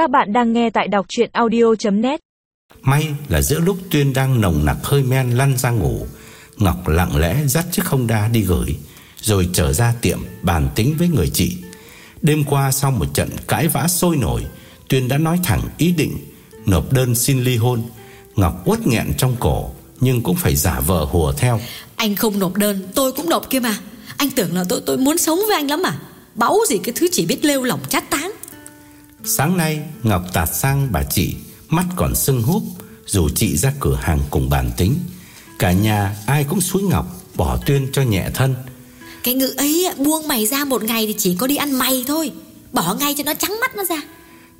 Các bạn đang nghe tại đọc chuyện audio.net May là giữa lúc Tuyên đang nồng nặc hơi men lăn ra ngủ Ngọc lặng lẽ dắt chiếc Honda đi gửi Rồi trở ra tiệm bàn tính với người chị. Đêm qua sau một trận cãi vã sôi nổi Tuyên đã nói thẳng ý định Nộp đơn xin ly hôn. Ngọc uất nghẹn trong cổ Nhưng cũng phải giả vờ hùa theo. Anh không nộp đơn tôi cũng nộp kia mà. Anh tưởng là tôi tôi muốn sống với anh lắm à Báu gì cái thứ chỉ biết lêu lỏng chát tán Sáng nay Ngọc tạt sang bà chị Mắt còn sưng húp Dù chị ra cửa hàng cùng bàn tính. Cả nhà ai cũng xúi Ngọc Bỏ tuyên cho nhẹ thân. Cái ngữ ấy buông mày ra một ngày Thì chỉ có đi ăn mày thôi. Bỏ ngay cho nó trắng mắt nó ra.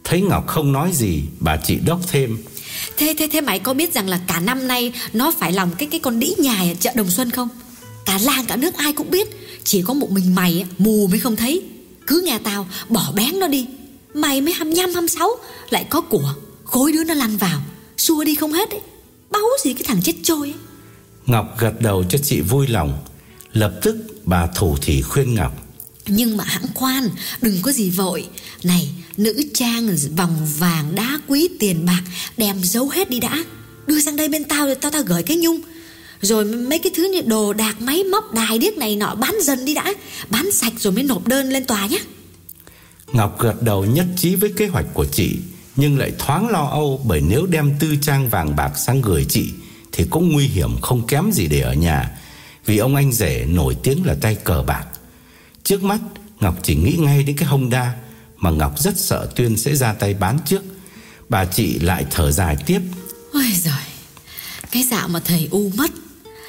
Thấy Ngọc không nói gì Bà chị đốc thêm. Thế thế thế mày có biết rằng là cả năm nay Nó phải lòng cái cái con đĩ nhài ở chợ Đồng Xuân không? Cả làng cả nước ai cũng biết. Chỉ có một mình mày mù mới không thấy. Cứ nghe tao bỏ bén nó đi Mày mới 25 26 Lại có của. Khối đứa nó lăn vào. Xua đi không hết ấy. Báu gì cái thằng chết trôi ấy. Ngọc gật đầu cho chị vui lòng. Lập tức bà thủ thì khuyên Ngọc. Nhưng mà hãng khoan Đừng có gì vội. Này nữ trang vòng vàng đá quý tiền bạc Đem giấu hết đi đã. Đưa sang đây bên tao rồi tao tao gửi cái nhung. Rồi mấy cái thứ như đồ đạc máy móc đài điếc này nọ Bán dần đi đã. Bán sạch rồi mới nộp đơn lên tòa nhé Ngọc gật đầu nhất trí với kế hoạch của chị, Nhưng lại thoáng lo âu Bởi nếu đem tư trang vàng bạc sang gửi chị Thì cũng nguy hiểm không kém gì để ở nhà, Vì ông anh rể nổi tiếng là tay cờ bạc. Trước mắt, Ngọc chỉ nghĩ ngay đến cái Honda Mà Ngọc rất sợ Tuyên sẽ ra tay bán trước. Bà chị lại thở dài tiếp. Ôi giời, Cái dạo mà thầy U mất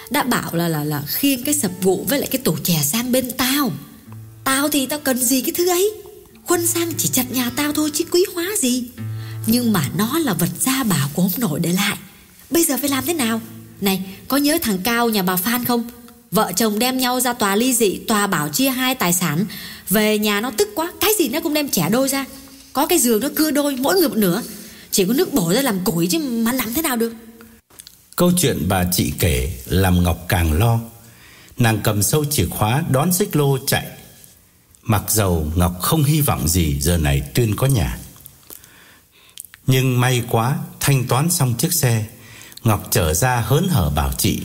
Đã bảo là là là khiêng cái sập gỗ Với lại cái tủ chè sang bên tao. Tao thì tao cần gì cái thứ ấy? Quân sang chỉ chặt nhà tao thôi chứ quý hóa gì. Nhưng mà nó là vật gia bảo của ông nội để lại. Bây giờ phải làm thế nào? Này, có nhớ thằng Cao, nhà bà Phan không? Vợ chồng đem nhau ra tòa ly dị, Tòa bảo chia hai tài sản. Về nhà nó tức quá, Cái gì nó cũng đem trẻ đôi ra. Có cái giường nó cưa đôi, mỗi người một nửa. Chỉ có nước bổ ra làm củi chứ mà làm thế nào được? Câu chuyện bà chị kể Làm Ngọc càng lo. Nàng cầm sâu chìa khóa đón xích lô chạy. Mặc dầu Ngọc không hy vọng gì Giờ này Tuyên có nhà. Nhưng may quá Thanh toán xong chiếc xe Ngọc trở ra hớn hở bảo chị.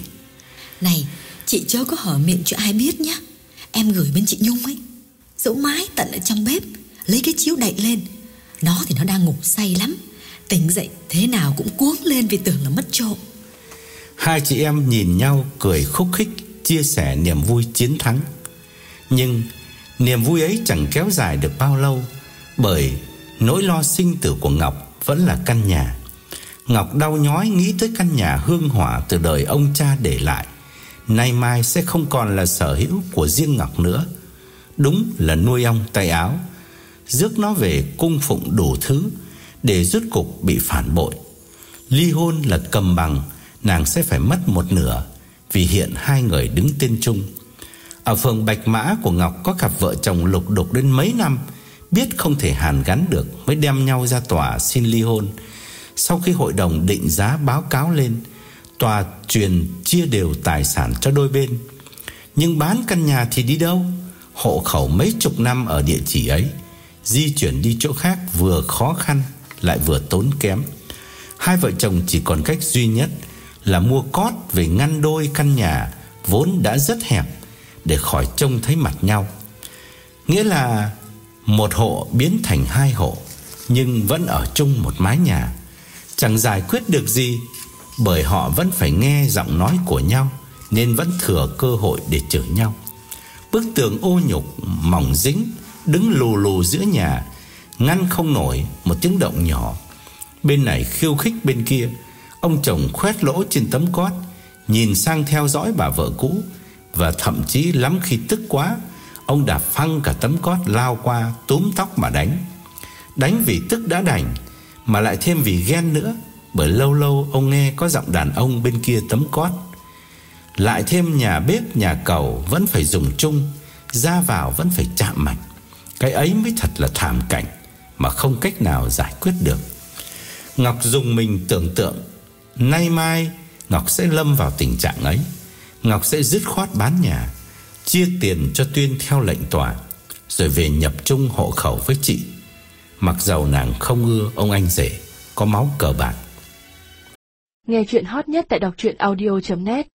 Này chị chớ có hở miệng cho ai biết nhé Em gửi bên chị Nhung ấy. Dẫu mái tận ở trong bếp Lấy cái chiếu đậy lên. Nó thì nó đang ngủ say lắm. Tỉnh dậy thế nào cũng cuống lên vì tưởng là mất trộm. Hai chị em nhìn nhau cười khúc khích Chia sẻ niềm vui chiến thắng. Nhưng Niềm vui ấy chẳng kéo dài được bao lâu, Bởi nỗi lo sinh tử của Ngọc Vẫn là căn nhà. Ngọc đau nhói nghĩ tới căn nhà hương hỏa Từ đời ông cha để lại. Nay mai sẽ không còn là sở hữu Của riêng Ngọc nữa. Đúng là nuôi ong tay áo, Rước nó về cung phụng đủ thứ Để rút cục bị phản bội. Ly hôn là cầm bằng, Nàng sẽ phải mất một nửa Vì hiện hai người đứng tên chung ở phường Bạch Mã của Ngọc có cặp vợ chồng lục đục đến mấy năm, Biết không thể hàn gắn được, Mới đem nhau ra tòa xin ly hôn. Sau khi hội đồng định giá báo cáo lên, Tòa truyền chia đều tài sản cho đôi bên. Nhưng bán căn nhà thì đi đâu? Hộ khẩu mấy chục năm ở địa chỉ ấy, Di chuyển đi chỗ khác vừa khó khăn, Lại vừa tốn kém. Hai vợ chồng chỉ còn cách duy nhất Là mua cót về ngăn đôi căn nhà Vốn đã rất hẹp để khỏi trông thấy mặt nhau. Nghĩa là một hộ biến thành hai hộ nhưng vẫn ở chung một mái nhà. Chẳng giải quyết được gì bởi họ vẫn phải nghe giọng nói của nhau nên vẫn thừa cơ hội để chửi nhau. Bức tường ô nhục mỏng dính đứng lù lù giữa nhà ngăn không nổi một tiếng động nhỏ. Bên này khiêu khích bên kia, ông chồng khoét lỗ trên tấm cót, nhìn sang theo dõi bà vợ cũ và thậm chí lắm khi tức quá, Ông đạp phăng cả tấm cót lao qua túm tóc mà đánh. Đánh vì tức đã đành, Mà lại thêm vì ghen nữa, Bởi lâu lâu ông nghe có giọng đàn ông bên kia tấm cót. Lại thêm nhà bếp, nhà cầu Vẫn phải dùng chung, Ra vào vẫn phải chạm mạnh. Cái ấy mới thật là thảm cảnh, Mà không cách nào giải quyết được. Ngọc dùng mình tưởng tượng, Nay mai Ngọc sẽ lâm vào tình trạng ấy. Ngọc sẽ dứt khoát bán nhà, Chia tiền cho Tuyên theo lệnh tòa, Rồi về nhập chung hộ khẩu với chị. Mặc dầu nàng không ưa ông anh rể, Có máu cờ bạc. Nghe chuyện hot nhất tại đọc truyện audio.net